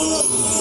Oh.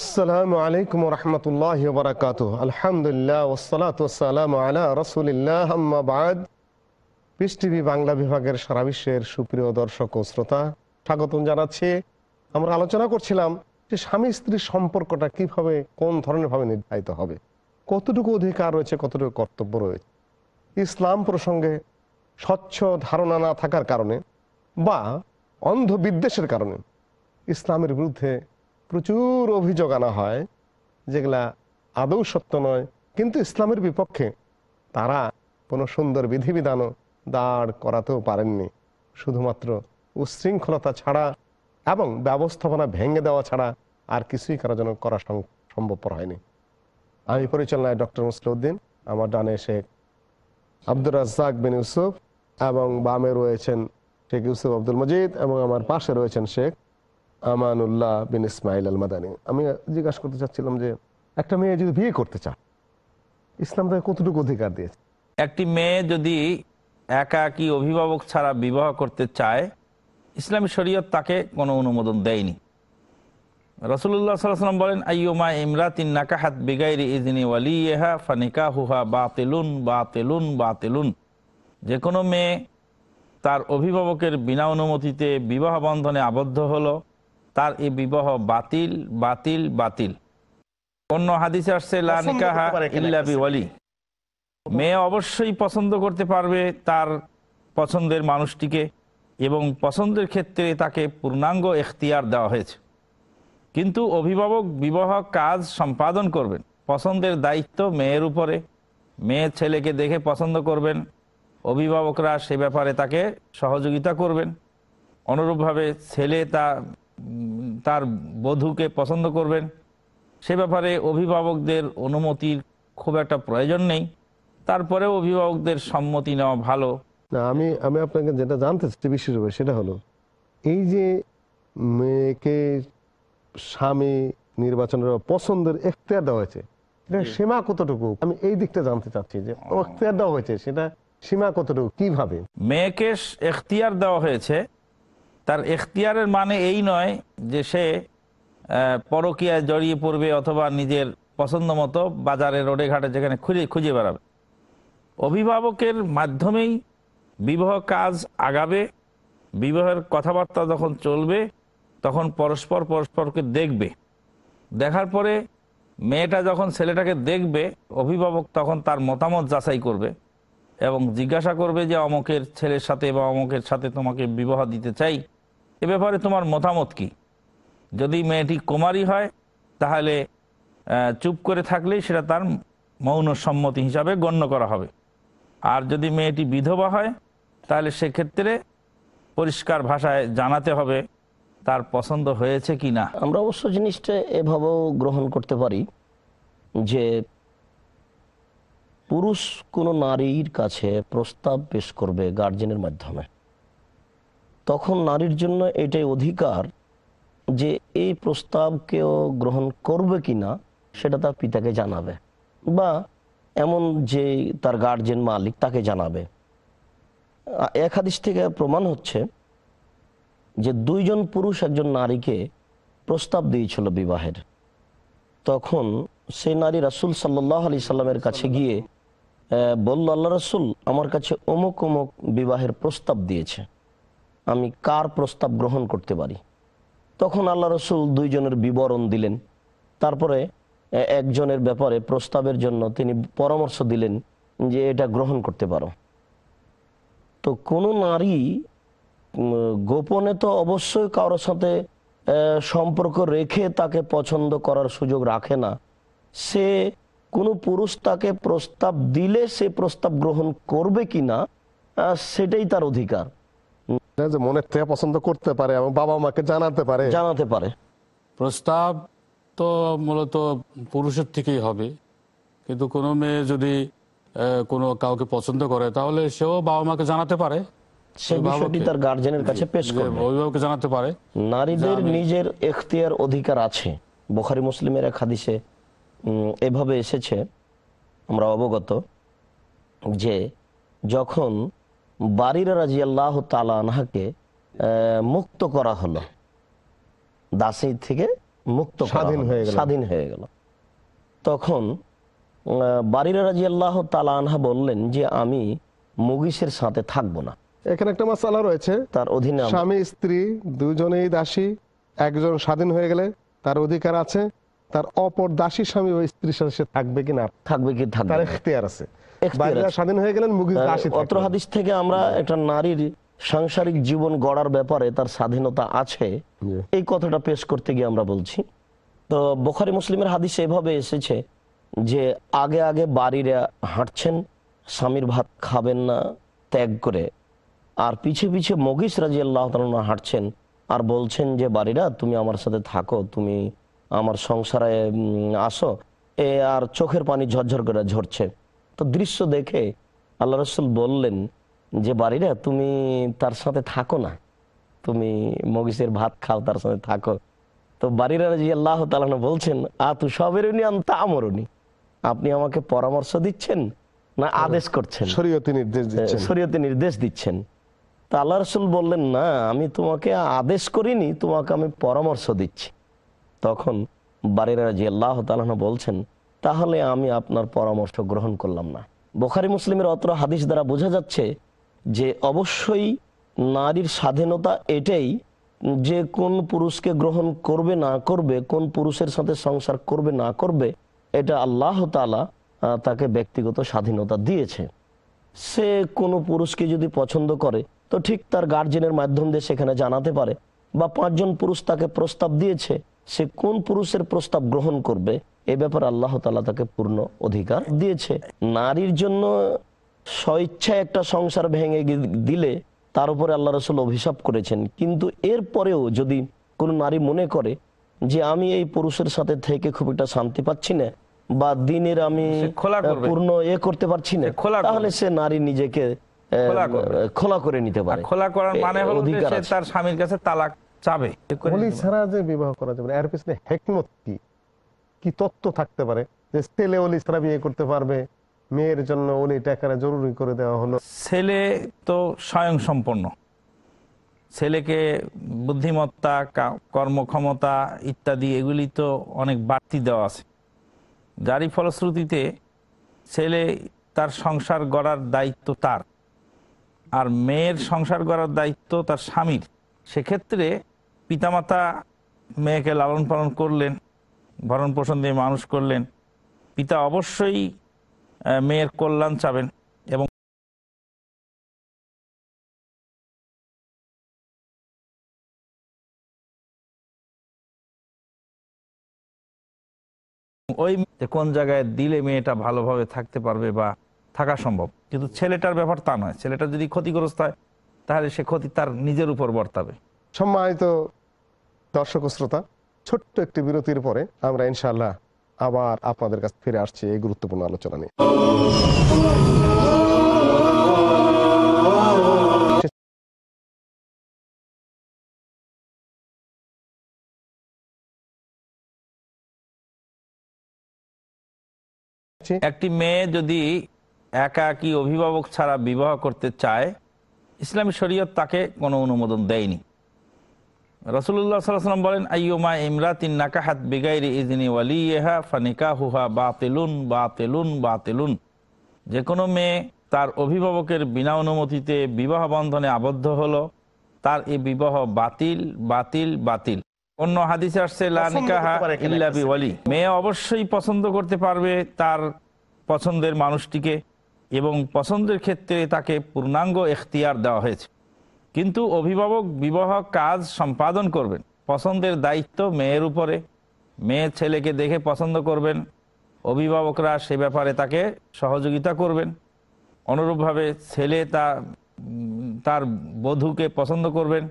আসসালামু আলাইকুম রহমতুল্লাহ বরকাত আলহামদুলিল্লাহ ওসালাত ওসালাম আলা রসুলিল্লাহ আম্মাবাদ পিস টিভি বাংলা বিভাগের সারা বিশ্বের সুপ্রিয় দর্শক ও শ্রোতা, স্বাগতম জানাচ্ছি। আমরা আলোচনা করছিলাম যে স্বামী স্ত্রীর সম্পর্কটা কীভাবে, কোন ধরনের ভাবে নির্ধারিত হবে, কতটুকু অধিকার রয়েছে, কতটুকু কর্তব্য রয়েছে। ইসলাম প্রসঙ্গে স্বচ্ছ ধারণা না থাকার কারণে বা অন্ধ বিদ্বেষের কারণে ইসলামের বিরুদ্ধে প্রচুর অভিযোগ আনা হয় যেগুলা আদৌ সত্য নয়। কিন্তু ইসলামের বিপক্ষে তারা কোনো সুন্দর বিধিবিধানও দাঁড় করাতেও পারেননি। শুধুমাত্র উশৃঙ্খলতা ছাড়া এবং ব্যবস্থাপনা ভেঙে দেওয়া ছাড়া আর কিছুই কারও জন্য করা সম্ভবপর হয়নি। আমি পরিচালনায় ডক্টর মুসলিউদ্দিন, আমার ডানে শেখ আব্দুর রাজ্জাক বিন ইউসুফ এবং বামে রয়েছেন শেখ ইউসুফ আব্দুল মজিদ এবং আমার পাশে রয়েছেন শেখ আমানুল্লাহ বিন ইসমাইল আল মাদানী আমি জিজ্ঞাসা করতে চাচ্ছিলাম যে, একটা মেয়ে যদি বিয়ে করতে চায়, ইসলাম তাকে কতটুকু অধিকার দিয়েছে? একটি মেয়ে যদি একা কি অভিভাবক ছাড়া বিবাহ করতে চায়, ইসলামী শরীয়ত তাকে কোনো অনুমোদন দেয়নি। রসুল্লাহ সাল্লাম বলেন, আইয়মা ইমরাতিন নাকাহাত বিগাইরি ইজনি ওয়ালিয়েহা ফানিকা হুহা বা তেলুন বা তেলুন বা তেলুন যে কোনো মেয়ে তার অভিভাবকের বিনা অনুমতিতে বিবাহ বন্ধনে আবদ্ধ হলো তার এই বিবাহ বাতিল বাতিল বাতিল। অন্য হাদিসে আসছে মেয়ে অবশ্যই পছন্দ করতে পারবে তার পছন্দের মানুষটিকে এবং পছন্দের ক্ষেত্রে তাকে পূর্ণাঙ্গ এখতিয়ার দেওয়া হয়েছে। কিন্তু অভিভাবক বিবাহ কাজ সম্পাদন করবেন। পছন্দের দায়িত্ব মেয়ের উপরে। মেয়ে ছেলেকে দেখে পছন্দ করবেন। অভিভাবকরা সে ব্যাপারে তাকে সহযোগিতা করবেন। অনুরূপভাবে ছেলে তা তার বধূকে পছন্দ করবেন সে ব্যাপারে অভিভাবকদের অনুমতির খুব একটা প্রয়োজন নেই। তারপরে অভিভাবকদের সম্মতি নেওয়া ভালো। না আমি আমি আপনাকে যেটা জানতে চাচ্ছি বিশেষভাবে সেটা হলো এই যে মেয়েকে স্বামী নির্বাচনের পছন্দের এখতিয়ার দেওয়া হয়েছে এটা সীমা কতটুকু? আমি এই দিকটা জানতে চাচ্ছি যে এখতিয়ার দেওয়া হয়েছে সেটা সীমা কতটুকু কীভাবে? মেয়েকে এখতিয়ার দেওয়া হয়েছে তার এখতিয়ারের মানে এই নয় যে সে পরকিয়ায় জড়িয়ে পড়বে অথবা নিজের পছন্দ মতো বাজারে রোডে ঘাটে যেখানে খুঁজে খুঁজে বেড়াবে। অভিভাবকের মাধ্যমেই বিবাহ কাজ আগাবে, বিবাহের কথাবার্তা যখন চলবে, তখন পরস্পর পরস্পরকে দেখবে। দেখার পরে মেয়েটা যখন ছেলেটাকে দেখবে, অভিভাবক তখন তার মতামত যাচাই করবে এবং জিজ্ঞাসা করবে যে অমকের ছেলের সাথে বা অমকের সাথে তোমাকে বিবাহ দিতে চাই। এ ব্যাপারে তোমার মতামত কি? যদি মেয়েটি কুমারী হয়, তাহলে চুপ করে থাকলেই সেটা তার মৌন সম্মতি হিসাবে গণ্য করা হবে। আর যদি মেয়েটি বিধবা হয়, তাহলে সেক্ষেত্রে পরিষ্কার ভাষায় জানাতে হবে তার পছন্দ হয়েছে কি না। আমরা অবশ্য জিনিসটা এভাবেও গ্রহণ করতে পারি যে পুরুষ কোনো নারীর কাছে প্রস্তাব পেশ করবে গার্জেনের মাধ্যমে। তখন নারীর জন্য এটাই অধিকার যে এই প্রস্তাব কেউ গ্রহণ করবে কি না সেটা তার পিতাকে জানাবে বা এমন যে তার গার্জেন মালিক তাকে জানাবে। এক হাদিস থেকে প্রমাণ হচ্ছে যে দুইজন পুরুষ একজন নারীকে প্রস্তাব দিয়েছিল বিবাহের। তখন সেই নারী রাসুল সাল্লাহ আলি সাল্লামের কাছে গিয়ে বলল, আল্লাহ রসুল আমার কাছে অমুক অমুক বিবাহের প্রস্তাব দিয়েছে। আমি কার প্রস্তাব গ্রহণ করতে পারি? তখন আল্লাহ রসুল দুইজনের বিবরণ দিলেন। তারপরে একজনের ব্যাপারে প্রস্তাবের জন্য তিনি পরামর্শ দিলেন যে এটা গ্রহণ করতে পারো। তো কোনো নারী গোপনে তো অবশ্যই কারোর সাথে সম্পর্ক রেখে তাকে পছন্দ করার সুযোগ রাখে না। সে কোনো পুরুষ তাকে প্রস্তাব দিলে সে প্রস্তাব গ্রহণ করবে কি না সেটাই তার অধিকার। যে মনের থেকে পছন্দ করতে পারে এবং বাবা মাকে জানাতে পারে? জানাতে পারে। প্রস্তাব তো মূলত পুরুষের থেকেই হবে। কিন্তু কোনো মেয়ে যদি আহ, কোনো কাউকে পছন্দ করে তাহলে সেও বাবা মাকে জানাতে পারে। সে তার গার্জেনের কাছে পেশ করবে। অভিভাবককে জানাতে পারে নারীদের নিজের এখতিয়ার অধিকার আছে। বোখারি মুসলিমের এক হাদিসে উম, এভাবে এসেছে। আমরা অবগত যে যখন বাড়ির রাজি আল্লাহ তালানহাকে মুক্ত করা হলো। দাসী থেকে মুক্ত স্বাধীন হয়ে গেল। স্বাধীন হয়ে গেল। তখন রাজি আল্লাহ তালানহা বললেন যে আমি মুগিসের সাথে থাকব না। এখানে একটা মাসালা রয়েছে। তার অধীনে স্বামী স্ত্রী দুজনেই দাসী একজন স্বাধীন হয়ে গেলে তার অধিকার আছে তার অপর দাসী স্বামী ওই স্ত্রীর সাথে সে থাকবে কিনা? থাকবে কি থাকবে তার এখতিয়ার আছে। স্বাধীন হয়ে গেলেন অত্র হাদিস থেকে আমরা একটা নারীর সাংসারিক জীবন গড়ার ব্যাপারে তার স্বাধীনতা আছে এই কথাটা পেশ করতে গিয়ে আমরা বলছি। তো বোখারি মুসলিমের হাদিস এভাবে এসেছে যে আগে আগে বাড়িরা হাঁটছেন স্বামীর ভাত খাবেন না ত্যাগ করে। আর পিছে পিছে মগিস রাজি আল্লাহ হাঁটছেন আর বলছেন যে বাড়িরা তুমি আমার সাথে থাকো তুমি আমার সংসারে আসো। এ আর চোখের পানি ঝরঝর করে ঝরছে। তো দৃশ্য দেখে আল্লাহ রসুল বললেন যে বাড়িরা তুমি তার সাথে থাকো না। তুমি মগিসের ভাত খাও তার সাথে থাকো। তো বাড়িরা রাজি আল্লাহ তালানো বলছেন আ তু সবেরুনি আনতা আমরুনি আপনি আমাকে পরামর্শ দিচ্ছেন না আদেশ করছেন? শরীয়তি নির্দেশ দিচ্ছেন। শরীয়তে নির্দেশ দিচ্ছেন। তা আল্লাহ রসুল বললেন না আমি তোমাকে আদেশ করিনি তোমাকে আমি পরামর্শ দিচ্ছি। তখন বাড়িরা যে আল্লাহ তালাহ বলছেন তাহলে আমি আপনার পরামর্শ গ্রহণ করলাম না। বোখারি মুসলিমের অত্র হাদিস দ্বারা বোঝা যাচ্ছে যে অবশ্যই নারীর স্বাধীনতা এটাই যে কোন পুরুষকে গ্রহণ করবে না করবে, কোন পুরুষের সাথে সংসার করবে না করবে, এটা আল্লাহ তালা তাকে ব্যক্তিগত স্বাধীনতা দিয়েছে। সে কোনো পুরুষকে যদি পছন্দ করে, তো ঠিক তার গার্জেনের মাধ্যম দিয়ে সেখানে জানাতে পারে। বা পাঁচজন পুরুষ তাকে প্রস্তাব দিয়েছে, সে কোন পুরুষের প্রস্তাব গ্রহণ করবে এ ব্যাপারে আল্লাহ তালা তাকে পূর্ণ অধিকার দিয়েছে। নারীর জন্য স্বইচ্ছায় একটা সংসার ভেঙে দিলে তার উপরে আল্লাহ রসুল অভিশাপ করেছেন। কিন্তু এরপরেও যদি কোনো নারী মনে করে যে আমি এই পুরুষের সাথে থেকে খুব একটা শান্তি পাচ্ছি না বা দিনের আমি পূর্ণ এ করতে পারছি না তাহলে সে নারী নিজেকে খোলা করে নিতে পারে। খোলা করার মানে হলো অধিকার তার স্বামীর কাছে তালাক চাবে। ছাড়া যে বিবাহ করা যাবে এর পিছনে হেকমত কি? কি তত্ত্ব থাকতে পারে? যে ছেলে অলি ছাড়া বিয়ে করতে পারবে, মেয়ের জন্য অলি টাকারা জরুরি করে দেওয়া হলো। ছেলে তো স্বয়ং সম্পন্ন ছেলেকে বুদ্ধিমত্তা কর্মক্ষমতা ইত্যাদি এগুলি তো অনেক বাড়তি দেওয়া আছে। যারই ফলশ্রুতিতে ছেলে তার সংসার গড়ার দায়িত্ব তার, আর মেয়ের সংসার গড়ার দায়িত্ব তার স্বামীর। সেক্ষেত্রে পিতামাতা মেয়েকে লালন পালন করলেন ভরণ পোষণ দিয়ে মানুষ করলেন। পিতা অবশ্যই মেয়ের কল্যাণ চাবেন এবং ওই কোন জায়গায় দিলে মেয়েটা ভালোভাবে থাকতে পারবে বা থাকা সম্ভব? কিন্তু ছেলেটার ব্যাপার তা নয়। ছেলেটা যদি ক্ষতিগ্রস্ত হয়, তাহলে সে ক্ষতি তার নিজের উপর বর্তাবে। সম্মানিত দর্শক শ্রোতা ছোট্ট একটি বিরতির পরে আমরা ইনশাল্লাহ আবার আপনাদের কাছে ফিরে আসছি এই গুরুত্বপূর্ণ আলোচনা নিয়ে। একটি মেয়ে যদি একাকী অভিভাবক ছাড়া বিবাহ করতে চায়, ইসলামী শরীয়ত তাকে কোনো অনুমোদন দেয়নি। রসুল্লাহ সাল্লাম বলেন আইয়ুমা ইমরাতিন নাকাহাত বিগাইরি ইজনি ওয়ালিয়েহা ফানিকাহুহা বাতিলুন বাতিলুন বাতিলুন। যে কোনো মেয়ে তার অভিভাবকের বিনা অনুমতিতে বিবাহ বন্ধনে আবদ্ধ হলো তার এই বিবাহ বাতিল বাতিল বাতিল। অন্য হাদিসে আসছে লা পছন্দ করতে নিকাহা পারে কিনা ইল্লা বিওয়ালি। মেয়ে অবশ্যই পছন্দ করতে পারবে তার পছন্দের মানুষটিকে এবং পছন্দের ক্ষেত্রে তাকে পূর্ণাঙ্গ এখতিয়ার দেওয়া হয়েছে। কিন্তু অভিভাবক বিবাহ কাজ সম্পাদন করবেন। পছন্দের দায়িত্ব মেয়ের উপরে। মেয়ে ছেলেকে দেখে পছন্দ করবেন। অভিভাবকরা সে ব্যাপারে তাকে সহযোগিতা করবেন। অনুরূপভাবে ছেলে তা, তার বধূকে পছন্দ করবেন।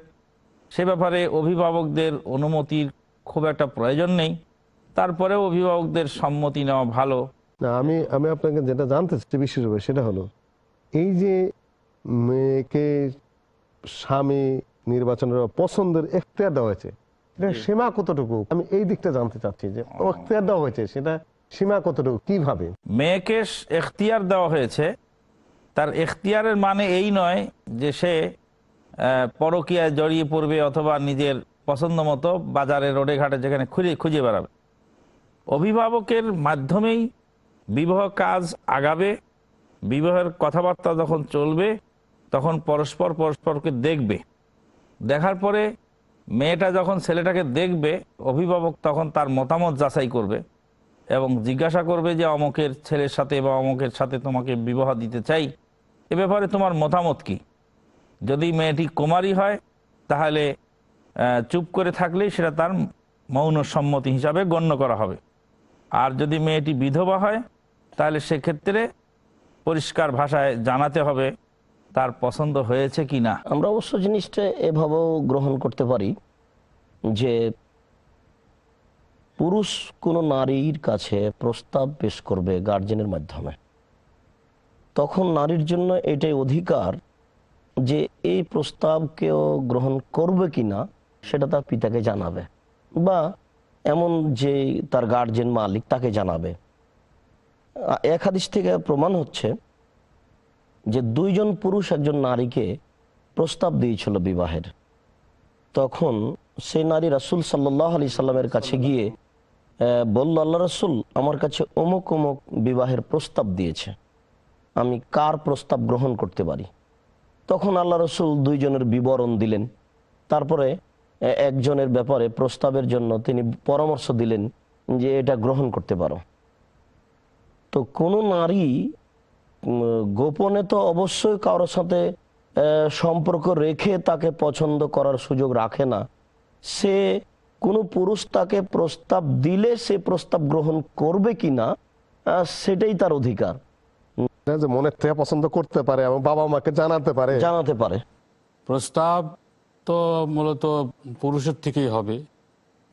সে ব্যাপারে অভিভাবকদের অনুমতির খুব একটা প্রয়োজন নেই। তারপরে অভিভাবকদের সম্মতি নেওয়া ভালো। না, আমি আমি আপনাকে যেটা জানতে চাচ্ছি বিশেষভাবে সেটা হলো, এই যে মেয়েকে স্বামী নির্বাচনের পছন্দের এখতিয়ার দেওয়া হয়েছে। এটা সীমা কতটুকু? আমি এই দিকটা জানতে চাচ্ছি যে এখতিয়ার দেওয়া হয়েছে সেটা সীমা কতটুকু কীভাবে? মেয়েকে এখতিয়ার দেওয়া হয়েছে তার এখতিয়ারের মানে এই নয় যে সে পরকীয়ায় জড়িয়ে পড়বে অথবা নিজের পছন্দ মতো বাজারে রোডে ঘাটে যেখানে খুঁজে খুঁজে বেড়াবে। অভিভাবকের মাধ্যমেই বিবাহ কাজ আগাবে বিবাহের কথাবার্তা যখন চলবে তখন পরস্পর পরস্পরকে দেখবে। দেখার পরে মেয়েটা যখন ছেলেটাকে দেখবে, অভিভাবক তখন তার মতামত যাচাই করবে এবং জিজ্ঞাসা করবে যে, অমকের ছেলের সাথে বা অমকের সাথে তোমাকে বিবাহ দিতে চাই, এ ব্যাপারে তোমার মতামত কি? যদি মেয়েটি কুমারী হয়, তাহলে চুপ করে থাকলেই সেটা তার মৌন সম্মতি হিসাবে গণ্য করা হবে। আর যদি মেয়েটি বিধবা হয়, তাহলে সেক্ষেত্রে পরিষ্কার ভাষায় জানাতে হবে তার পছন্দ হয়েছে কি না? আমরা অবশ্য জিনিসটা এভাবেও গ্রহণ করতে পারি যে পুরুষ কোনো নারীর কাছে প্রস্তাব পেশ করবে গার্জেনের মাধ্যমে। তখন নারীর জন্য এটাই অধিকার যে এই প্রস্তাব কেউ গ্রহণ করবে কিনা সেটা তার পিতাকে জানাবে বা এমন যে তার গার্জেন মালিক তাকে জানাবে। আ- এক হাদিস থেকে প্রমাণ হচ্ছে যে দুইজন পুরুষ একজন নারীকে প্রস্তাব দিয়েছিল বিবাহের। তখন সেই নারী রাসুল সাল্লাহ আলি সাল্লামের কাছে গিয়ে বলল আল্লাহ রসুল আমার কাছে অমুক অমুক বিবাহের প্রস্তাব দিয়েছে। আমি কার প্রস্তাব গ্রহণ করতে পারি? তখন আল্লাহ রসুল দুইজনের বিবরণ দিলেন। তারপরে একজনের ব্যাপারে প্রস্তাবের জন্য তিনি পরামর্শ দিলেন যে এটা গ্রহণ করতে পারো। তো কোনো নারী গোপনে তো অবশ্যই কারোর সাথে সম্পর্ক রেখে তাকে পছন্দ করার সুযোগ রাখে না। সে কোনো পুরুষ তাকে প্রস্তাব দিলে সে প্রস্তাব গ্রহণ করবে কি না সেটাই তার অধিকার। যে মনের থেকে পছন্দ করতে পারে এবং বাবা মাকে জানাতে পারে। জানাতে পারে। প্রস্তাব তো মূলত পুরুষের থেকেই হবে।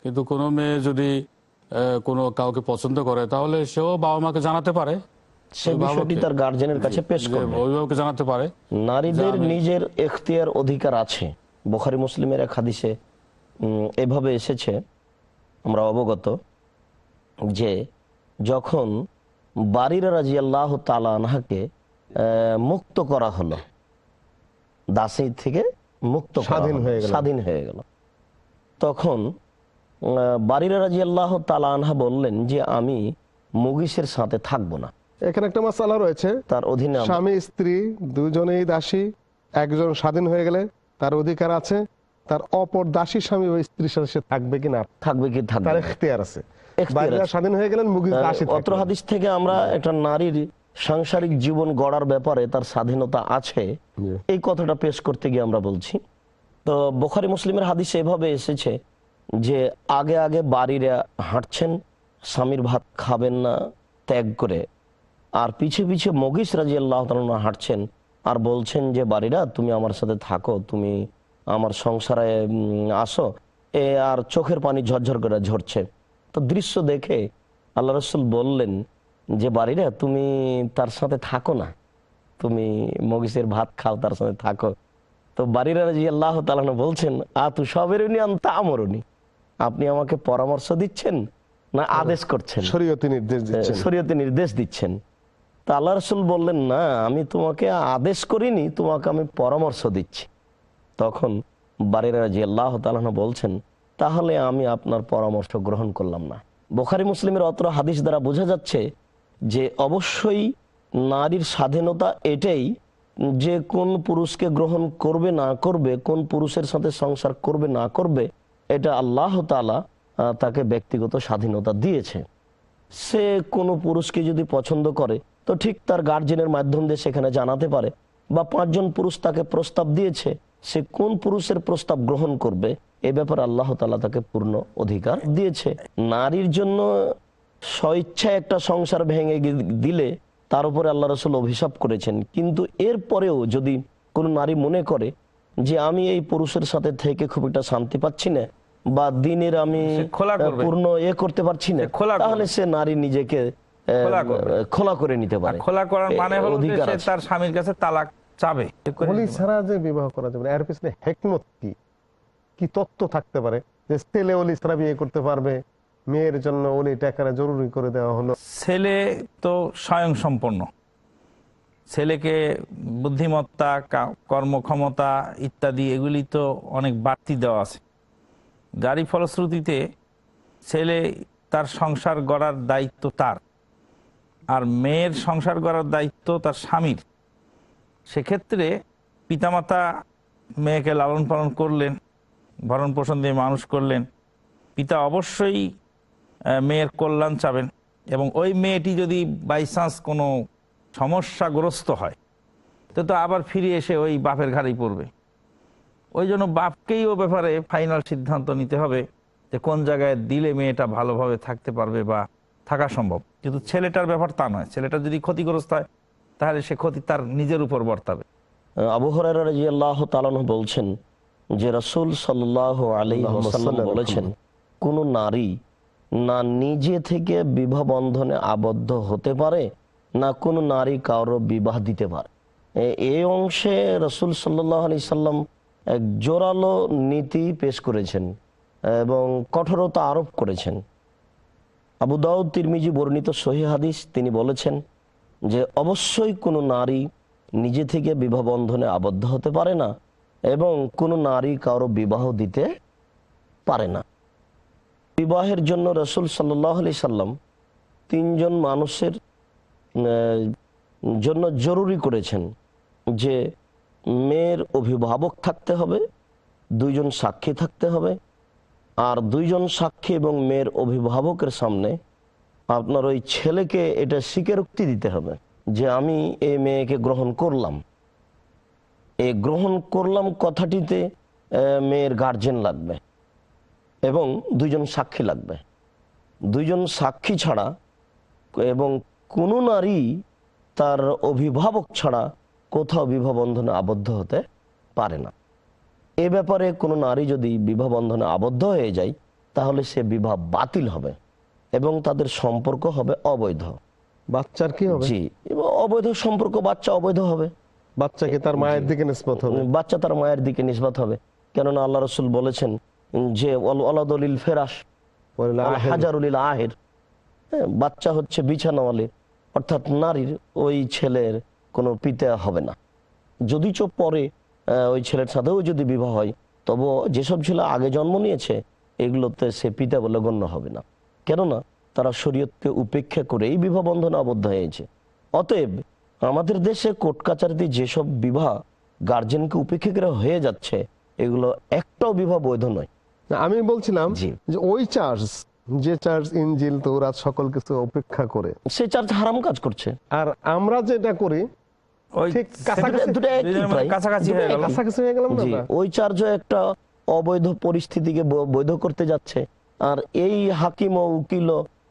কিন্তু কোনো মেয়ে যদি কোনো কাউকে পছন্দ করে তাহলে সেও বাবা মাকে জানাতে পারে। সে বিষয়টি তার গার্জেনের কাছে পেশ করবে। অভিভাবককে জানাতে পারে নারীদের নিজের এখতিয়ার অধিকার আছে। বোখারি মুসলিমের এক হাদিসে এভাবে এসেছে আমরা অবগত যে যখন বাড়ির রাজি আল্লাহ মুক্ত করা হলো দাসী থেকে মুক্ত স্বাধীন হয়ে গেল। স্বাধীন হয়ে গেল। তখন বাড়ির রাজি আল্লাহ তালানহা বললেন যে আমি মুগিসের সাথে থাকব না। এখানে একটা মাসালা রয়েছে। তার অধীনে স্বামী স্ত্রী দুজনেই দাসী একজন স্বাধীন হয়ে গেলে তার অধিকার আছে তার অপর দাসী স্বামী ওই স্ত্রীর সাথে সে থাকবে কিনা থাকবে কি থাকবে। তার না? এখতিয়ার আছে। স্বাধীন হয়ে গেলেন মুগিজ দাসী অত্র হাদিস থেকে আমরা একটা নারীর সাংসারিক জীবন গড়ার ব্যাপারে তার স্বাধীনতা আছে। এই কথাটা পেশ করতে গিয়ে আমরা বলছি। তো বোখারি মুসলিমের হাদিস এভাবে এসেছে যে আগে আগে বাড়িরা হাঁটছেন স্বামীর ভাত খাবেন না ত্যাগ করে আর পিছে পিছে মগিস রাজি আল্লাহ হাঁটছেন আর বলছেন যে বাড়িরা তুমি আমার সাথে থাকো তুমি আমার সংসারে আসো। এ আর চোখের পানি ঝরঝর করে ঝরছে। তো দৃশ্য দেখে আল্লাহ রসুল বললেন যে বাড়িরা তুমি তার সাথে থাকো না। তুমি মগিসের ভাত খাও তার সাথে থাকো। তো বাড়িরা রাজি আল্লাহ তালানো বলছেন আ তু সবেরুনি আনতা আমরুনি আপনি আমাকে পরামর্শ দিচ্ছেন না আদেশ করছেন? শরীয়তি নির্দেশ দিচ্ছেন। শরীয়তে নির্দেশ দিচ্ছেন। তা আল্লাহ রসুল বললেন, না, আমি তোমাকে আদেশ করিনি, তোমাকে আমি পরামর্শ দিচ্ছি। তখন বাড়িরা যে আল্লাহ তালাহ বলছেন, তাহলে আমি আপনার পরামর্শ গ্রহণ করলাম না। বোখারি মুসলিমের অত্র হাদিস দ্বারা বোঝা যাচ্ছে যে, অবশ্যই নারীর স্বাধীনতা এটাই যে, কোন পুরুষকে গ্রহণ করবে, না করবে, কোন পুরুষের সাথে সংসার করবে, না করবে, এটা আল্লাহ তালা তাকে ব্যক্তিগত স্বাধীনতা দিয়েছে। সে কোনো পুরুষকে যদি পছন্দ করে তো ঠিক তার গার্জেনের মাধ্যম দিয়ে সেখানে জানাতে পারে বা পাঁচজন পুরুষ তাকে প্রস্তাব দিয়েছে সে কোন পুরুষের প্রস্তাব গ্রহণ করবে? এ ব্যাপারে আল্লাহ তালা তাকে পূর্ণ অধিকার দিয়েছে। নারীর জন্য স্বইচ্ছায় একটা সংসার ভেঙে দিলে তার উপরে আল্লাহ রসুল অভিশাপ করেছেন। কিন্তু এরপরেও যদি কোনো নারী মনে করে যে আমি এই পুরুষের সাথে থেকে খুব একটা শান্তি পাচ্ছি না বা দিনের আমি পূর্ণ এ করতে পারছি না তাহলে সে নারী নিজেকে খোলা খোলা করে নিতে পারে। খোলা করার মানে হলো তার স্বামীর কাছে তালাক চাবে। অলি ছাড়া যে বিবাহ করা যাবে এর পিছনে হেকমত কি? কি তত্ত্ব থাকতে পারে? যে ছেলে অলি ছাড়া বিয়ে করতে পারবে মেয়ের জন্য অলি টাকারা জরুরি করে দেওয়া হলো। ছেলে তো স্বয়ং সম্পন্ন ছেলেকে বুদ্ধিমত্তা কর্মক্ষমতা ইত্যাদি এগুলি তো অনেক বাড়তি দেওয়া আছে। যারই ফলশ্রুতিতে ছেলে তার সংসার গড়ার দায়িত্ব তার। আর মেয়ের সংসার করার দায়িত্ব তার স্বামীর। সেক্ষেত্রে পিতামাতা মেয়েকে লালন পালন করলেন, ভরণ পোষণ দিয়ে মানুষ করলেন। পিতা অবশ্যই মেয়ের কল্যাণ চাবেন এবং ওই মেয়েটি যদি বাই চান্স কোনো সমস্যাগ্রস্ত হয়, তো তো আবার ফিরে এসে ওই বাপের ঘাড়েই পড়বে। ওই জন্য বাপকেই ও ব্যাপারে ফাইনাল সিদ্ধান্ত নিতে হবে যে কোন জায়গায় দিলে মেয়েটা ভালোভাবে থাকতে পারবে বা থাকা সম্ভব। কিন্তু ছেলেটার ব্যাপার তা নয়। ছেলেটা যদি ক্ষতিগ্রস্ত হয় তাহলে সে ক্ষতি তার নিজের উপর বর্তাবে। আবু হরাইরা রাদিয়াল্লাহু তাআলা আনহু বলছেন যে রাসূল সাল্লাল্লাহু আলাইহি বলেছেন কোন নারী না নিজে থেকে বিবাহ বন্ধনে আবদ্ধ হতে পারে না কোনো নারী কারও বিবাহ দিতে পারে। এই অংশে রসুল সাল্লাহ আলি সাল্লাম এক জোরালো নীতি পেশ করেছেন এবং কঠোরতা আরোপ করেছেন। আবু দাউদ তিরমিজি বর্ণিত সহি হাদিস, তিনি বলেছেন যে, অবশ্যই কোনো নারী নিজে থেকে বিবাহ বন্ধনে আবদ্ধ হতে পারে না এবং কোনো নারী কারও বিবাহ দিতে পারে না। বিবাহের জন্য রসুল সাল্লাহ আলি সাল্লাম তিনজন মানুষের জন্য জরুরি করেছেন যে, মেয়ের অভিভাবক থাকতে হবে, দুইজন সাক্ষী থাকতে হবে আর দুইজন সাক্ষী এবং মেয়ের অভিভাবকের সামনে আপনার ওই ছেলেকে এটা স্বীকারোক্তি দিতে হবে যে আমি এই মেয়েকে গ্রহণ করলাম। এই গ্রহণ করলাম কথাটিতে মেয়ের গার্জেন লাগবে এবং দুইজন সাক্ষী লাগবে। দুইজন সাক্ষী ছাড়া এবং কোনো নারী তার অভিভাবক ছাড়া কোথাও বিবাহ বন্ধনে আবদ্ধ হতে পারে না। এ ব্যাপারে কোনো নারী যদি বিবাহ বন্ধনে আবদ্ধ হয়ে যায় তাহলে সে বিবাহ বাতিল হবে এবং তাদের সম্পর্ক হবে অবৈধ। বাচ্চার কি হবে? জি এবং অবৈধ সম্পর্ক বাচ্চা অবৈধ হবে। বাচ্চাকে তার মায়ের দিকে নিষ্পত হবে। বাচ্চা তার মায়ের দিকে নিষ্পাত হবে। কেননা আল্লাহ রসুল বলেছেন যে অলাদলিল ফেরাস। হাজারুলিল আহের। হ্যাঁ, বাচ্চা হচ্ছে বিছানাওয়ালির অর্থাৎ নারীর ওই ছেলের কোনো পিতা হবে না। যদি চোখ পরে ওই ছেলের সাথেও যদি বিবাহ হয় তবু যেসব ছেলে আগে জন্ম নিয়েছে এগুলোতে সে পিতা বলে গণ্য হবে না। কেননা তারা শরীয়তকে উপেক্ষা করে এই বিবাহ বন্ধনে আবদ্ধ হয়েছে অতএব আমাদের দেশে কোর্ট কাচারিতে যেসব বিবাহ গার্জেনকে উপেক্ষা করে হয়ে যাচ্ছে এগুলো একটাও বিবাহ বৈধ নয়। আমি বলছিলাম যে ওই চার্জ যে চার্জ ইনজিল তৌরাত সকল কিছু অপেক্ষা করে সে চার্জ হারাম কাজ করছে। আর আমরা যেটা করি ওই ঠিক কাছাকাছি দুটো একই দুজনের মধ্যে প্রায়। কাছাকাছি গেল। কাছাকাছি গেলাম না জি। আমরা? ওই চার্জও একটা অবৈধ পরিস্থিতিকে বৈধ করতে যাচ্ছে। আর এই হাকিম ও উকিল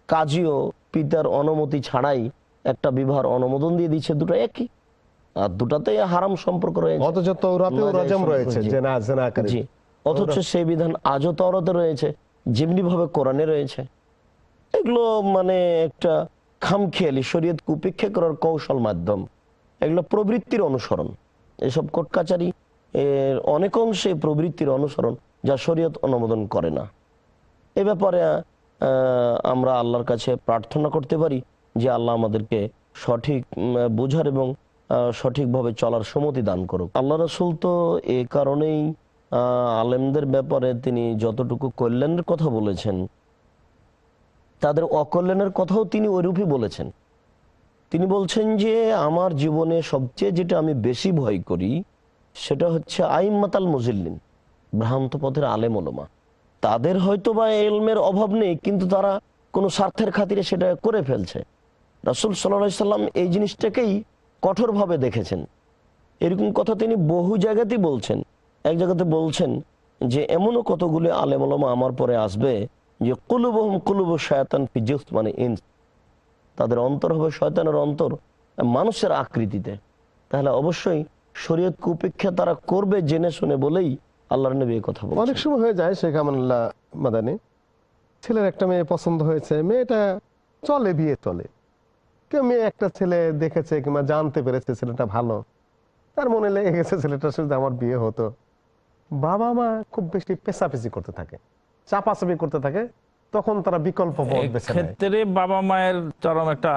কাজীও পিতার অনুমতি ছাড়াই একটা বিবাহের অনুমোদন দিয়ে দিচ্ছে দুটো একই। আর দুটাতেই হারাম সম্পর্ক রয়েছে। অথচ তৌরাতেও নাজায়েজ রয়েছে জি। জেনাকারী। অথচ সেই বিধান আজও তরতে রয়েছে যেমনি ভাবে কোরআনে রয়েছে। এগুলো মানে একটা খামখেয়ালি শরীয়তকে উপেক্ষা করার কৌশল মাধ্যম। এগুলো প্রবৃত্তির অনুসরণ। এসব কোর্ট কাচারি, এর অনেক অংশে প্রবৃত্তির অনুসরণ যা শরীয়ত অনুমোদন করে না। এ ব্যাপারে আমরা আল্লাহর কাছে প্রার্থনা করতে পারি যে আল্লাহ আমাদেরকে সঠিক বোঝার এবং সঠিকভাবে চলার সমতি দান করুক। আল্লাহ রসুল তো এ কারণেই আলেমদের ব্যাপারে তিনি যতটুকু কল্যাণের কথা বলেছেন, তাদের অকল্যাণের কথাও তিনি ওইরূপই বলেছেন। তিনি বলছেন যে আমার জীবনে সবচেয়ে যেটা আমি বেশি ভয় করি, সেটা হচ্ছে আইমাতাল মুজিল্লিন, ভ্রান্ত পথের আলেম তাদের হয়তো বা এলমের অভাব নেই, কিন্তু তারা কোনো স্বার্থের খাতিরে সেটা করে ফেলছে। রাসুল সাল্লাহ সাল্লাম এই জিনিসটাকেই কঠোরভাবে দেখেছেন। এরকম কথা তিনি বহু জায়গাতেই বলছেন। এক জায়গাতে বলছেন যে, এমনও কতগুলি আলেম ওলমা আমার পরে আসবে যে, কুলুবহম কুলুব শায়াতান ফিজুস মানে ইনস। তাদের অন্তর হবে শয়তানের অন্তর মানুষের আকৃতিতে। তাহলে অবশ্যই শরীয়ত উপেক্ষা তারা করবে জেনে শুনে বলেই আল্লাহর নবী কথা অনেক সময় হয়ে যায় শেখ আমানুল্লাহ মাদানি, ছেলের একটা মেয়ে পছন্দ হয়েছে, মেয়েটা চলে, বিয়ে চলে। কেউ মেয়ে একটা ছেলে দেখেছে কিংবা জানতে পেরেছে ছেলেটা ভালো। তার মনে লেগে গেছে ছেলেটার সাথে আমার বিয়ে হতো। বাবা মা খুব বেশি পেশাপেশি করতে থাকে, চাপাচাপি করতে থাকে তখন তারা বিকল্প ক্ষেত্রে বাবা মায়ের চরম একটা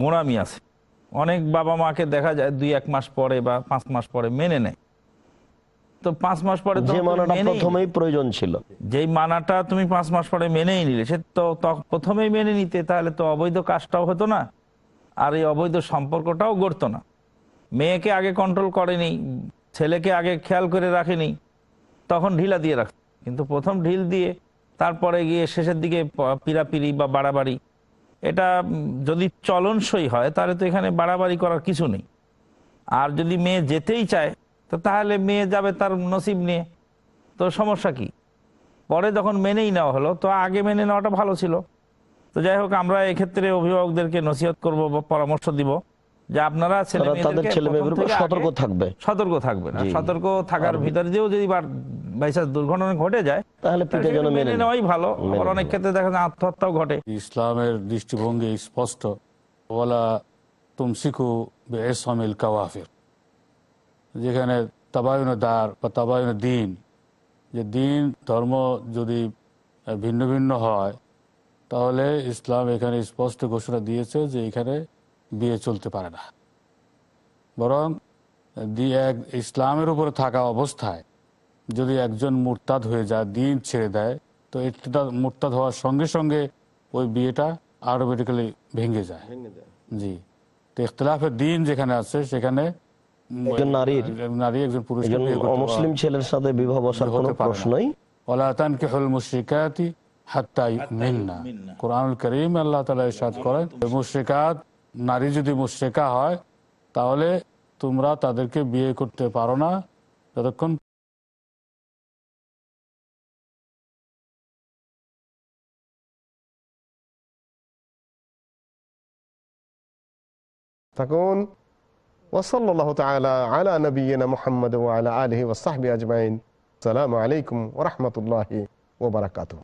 গোড়ামি আছে। অনেক বাবা মাকে দেখা যায় দুই এক মাস পরে বা পাঁচ মাস পরে মেনে নেয়। তো পাঁচ মাস পরে যে মানাটা প্রথমেই প্রয়োজন ছিল। যেই মানাটা তুমি পাঁচ মাস পরে মেনেই নিলে সে তো প্রথমেই মেনে নিতে তাহলে তো অবৈধ কাজটাও হতো না আর এই অবৈধ সম্পর্কটাও গড়তো না। মেয়েকে আগে কন্ট্রোল করেনি ছেলেকে আগে খেয়াল করে রাখেনি তখন ঢিলা দিয়ে রাখ কিন্তু প্রথম ঢিল দিয়ে তারপরে গিয়ে শেষের দিকে পিরাপিরি বা বাড়াবাড়ি এটা যদি চলনসই হয় তাহলে তো এখানে বাড়াবাড়ি করার কিছু নেই। আর যদি মেয়ে যেতেই চায় তো তাহলে মেয়ে যাবে তার নসিব নিয়ে। তো সমস্যা কি? পরে যখন মেনেই নেওয়া হলো তো আগে মেনে নেওয়াটা ভালো ছিল। তো যাই হোক আমরা এক্ষেত্রে অভিভাবকদেরকে নসিহত করব বা পরামর্শ দিব যে আপনারা ছেলে সতর্ক থাকবে। সতর্ক থাকবে না সতর্ক থাকার ভিতর দিয়েও যদি বাইসাস দুর্ঘটনা ঘটে যায় তাহলে মেনে নেওয়াই ভালো। আবার অনেক ক্ষেত্রে দেখা যায় আত্মহত্যাও ঘটে। ইসলামের দৃষ্টিভঙ্গি স্পষ্ট। ওলা তুমসিকু বেসমিল কাওয়াফির। যেখানে তাবায়ুন দার বা তাবায়ুন দিন যে দিন ধর্ম যদি ভিন্ন ভিন্ন হয় তাহলে ইসলাম এখানে স্পষ্ট ঘোষণা দিয়েছে যে এখানে বিয়ে চলতে পারে না। বরং দি- এক- ইসলামের উপরে থাকা অবস্থায় যদি একজন মুরতাদ হয়ে যায় দিন ছেড়ে দেয় তো এটা মুরতাদ হওয়ার সঙ্গে সঙ্গে ওই বিয়েটা অটোমেটিক্যালি ভেঙে যায়। জি। তো ইখতলাফের দিন যেখানে আছে সেখানে একজন নারীর নারী একজন পুরুষ একজন ছেলের সাথে বিবাহ বসার কোনো হতে পারে না। প্রশ্নই ওলাতান কেহল মুশ্রিকাতি হাত্তা মিন্না কোরআনুল করিম আল্লাহ তালা ইরশাদ করেন মুশ্রিকাত নারী যদি মুশ্রিকা হয় তাহলে তোমরা তাদেরকে বিয়ে করতে পারো না। যতক্ষণ تكون وصلى الله تعالى على نبينا محمد وعلى آله وصحبه أجمعين. السلام عليكم ورحمة الله وبركاته.